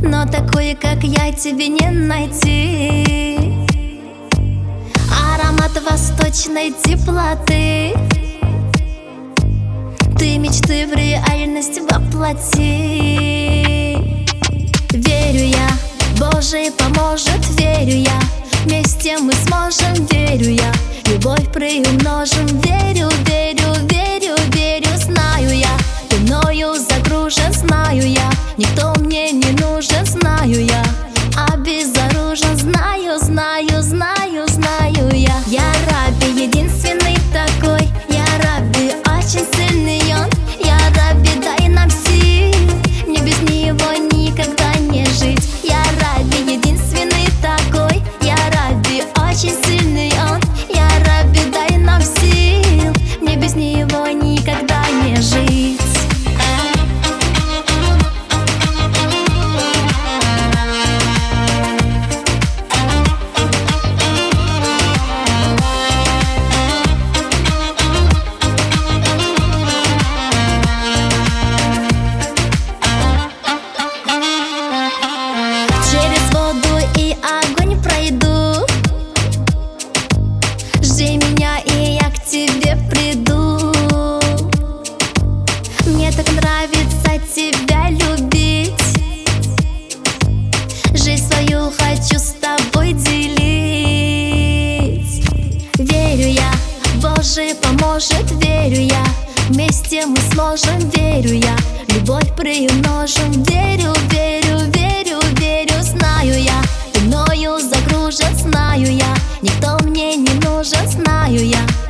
Но такой, как я, тебе не найти. Аромат восточной теплоты. Ты мечты в реальность воплоти. Верю я, Божий поможет, верю я. Вместе мы сможем, верю я. Любовь приумножим, верю, верю, верю, верю, знаю я. Мною загружен, знаю я. Никто нужен, знаю сможем, верю я. Любовь приумножим, верю, верю, верю, верю Знаю я, ты мною загружен, знаю я. Никто мне не нужен, знаю я